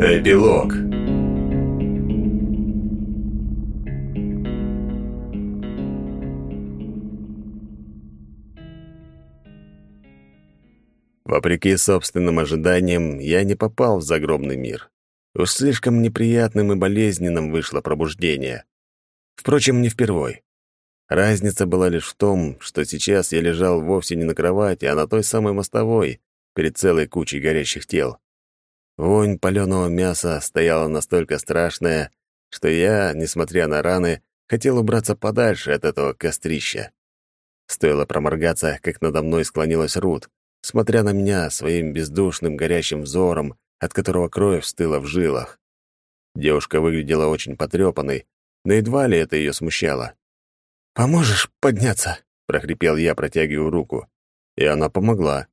Эпилог Вопреки собственным ожиданиям, я не попал в загробный мир. Уж слишком неприятным и болезненным вышло пробуждение. Впрочем, не впервой. Разница была лишь в том, что сейчас я лежал вовсе не на кровати, а на той самой мостовой, перед целой кучей горящих тел. Вонь паленого мяса стояла настолько страшная, что я, несмотря на раны, хотел убраться подальше от этого кострища. Стоило проморгаться, как надо мной склонилась Рут, смотря на меня своим бездушным горящим взором, от которого кровь стыла в жилах. Девушка выглядела очень потрепанной, но едва ли это ее смущало. «Поможешь подняться?» — прохрипел я, протягивая руку. И она помогла.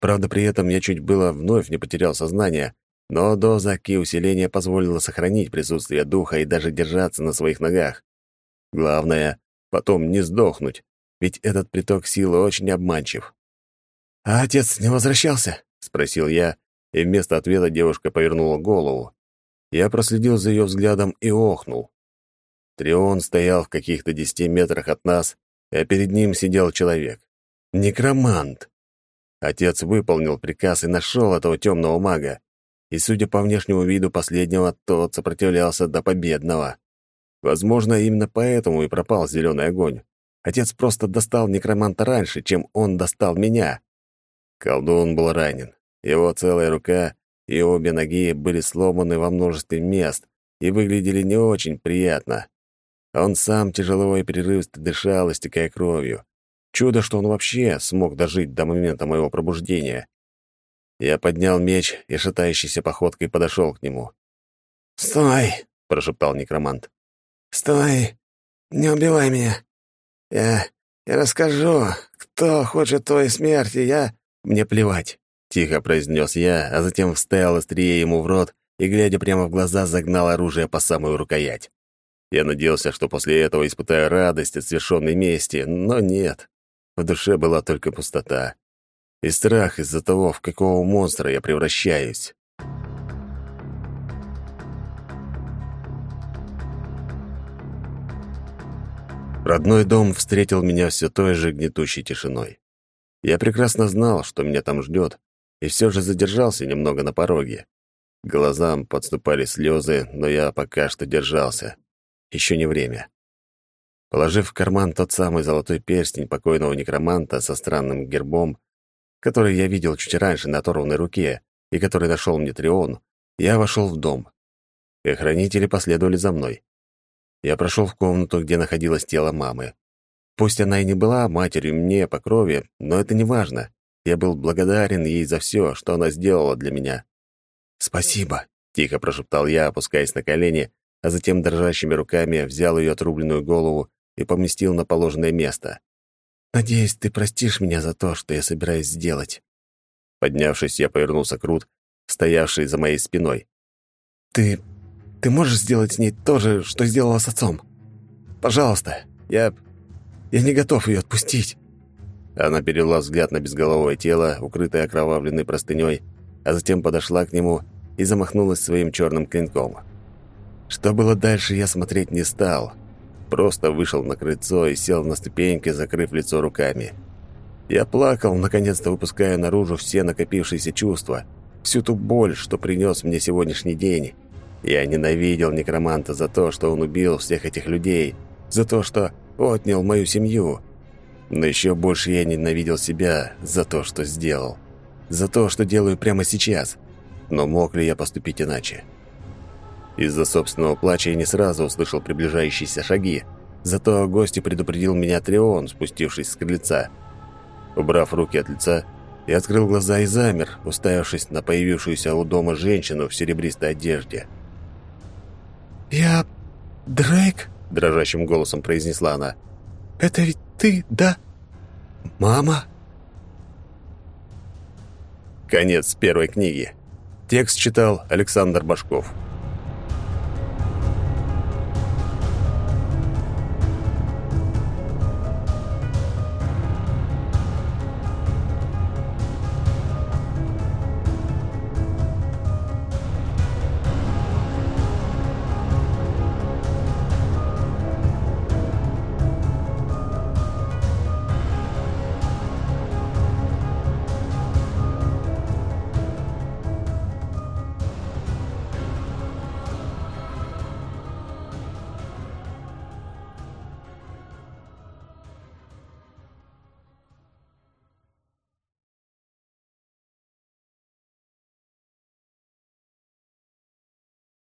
Правда, при этом я чуть было вновь не потерял сознание, но доза ки усиления позволила сохранить присутствие духа и даже держаться на своих ногах. Главное, потом не сдохнуть, ведь этот приток силы очень обманчив. «А отец не возвращался?» — спросил я, и вместо ответа девушка повернула голову. Я проследил за ее взглядом и охнул. Трион стоял в каких-то десяти метрах от нас, а перед ним сидел человек. Некромант. Отец выполнил приказ и нашел этого темного мага и, судя по внешнему виду последнего, тот сопротивлялся до победного. Возможно, именно поэтому и пропал зеленый огонь. Отец просто достал некроманта раньше, чем он достал меня. Колдун был ранен. Его целая рука и обе ноги были сломаны во множестве мест и выглядели не очень приятно. Он сам тяжело и прерывисто дышал, истекая кровью. Чудо, что он вообще смог дожить до момента моего пробуждения. Я поднял меч и шатающейся походкой подошел к нему. «Стой!» — прошептал некромант. «Стой! Не убивай меня! Я... я расскажу, кто хочет твоей смерти, я...» «Мне плевать!» — тихо произнес я, а затем встал острие ему в рот и, глядя прямо в глаза, загнал оружие по самую рукоять. Я надеялся, что после этого испытаю радость от свершенной мести, но нет. В душе была только пустота и страх из-за того, в какого монстра я превращаюсь. Родной дом встретил меня все той же гнетущей тишиной. Я прекрасно знал, что меня там ждет, и все же задержался немного на пороге. Глазам подступали слезы, но я пока что держался. Еще не время. Положив в карман тот самый золотой перстень покойного некроманта со странным гербом, который я видел чуть раньше на оторванной руке и который нашел мне Трион, я вошел в дом. И охранители последовали за мной. Я прошел в комнату, где находилось тело мамы. Пусть она и не была матерью мне по крови, но это не важно. Я был благодарен ей за все, что она сделала для меня. «Спасибо», — тихо прошептал я, опускаясь на колени, а затем дрожащими руками взял ее отрубленную голову и поместил на положенное место. Надеюсь, ты простишь меня за то, что я собираюсь сделать». Поднявшись, я повернулся к Рут, стоявшей за моей спиной. «Ты... ты можешь сделать с ней то же, что сделала с отцом? Пожалуйста, я... я не готов ее отпустить». Она перевела взгляд на безголовое тело, укрытое окровавленной простыней, а затем подошла к нему и замахнулась своим черным клинком. Что было дальше, я смотреть не стал, просто вышел на крыльцо и сел на ступеньке, закрыв лицо руками. Я плакал, наконец-то выпуская наружу все накопившиеся чувства, всю ту боль, что принес мне сегодняшний день. Я ненавидел некроманта за то, что он убил всех этих людей, за то, что отнял мою семью. Но еще больше я ненавидел себя за то, что сделал. За то, что делаю прямо сейчас. Но мог ли я поступить иначе? Из-за собственного плача я не сразу услышал приближающиеся шаги. Зато гости предупредил меня Трион, спустившись с крыльца. Убрав руки от лица, я открыл глаза и замер, уставившись на появившуюся у дома женщину в серебристой одежде. «Я... Дрейк?» – дрожащим голосом произнесла она. «Это ведь ты, да? Мама?» Конец первой книги. Текст читал Александр Башков.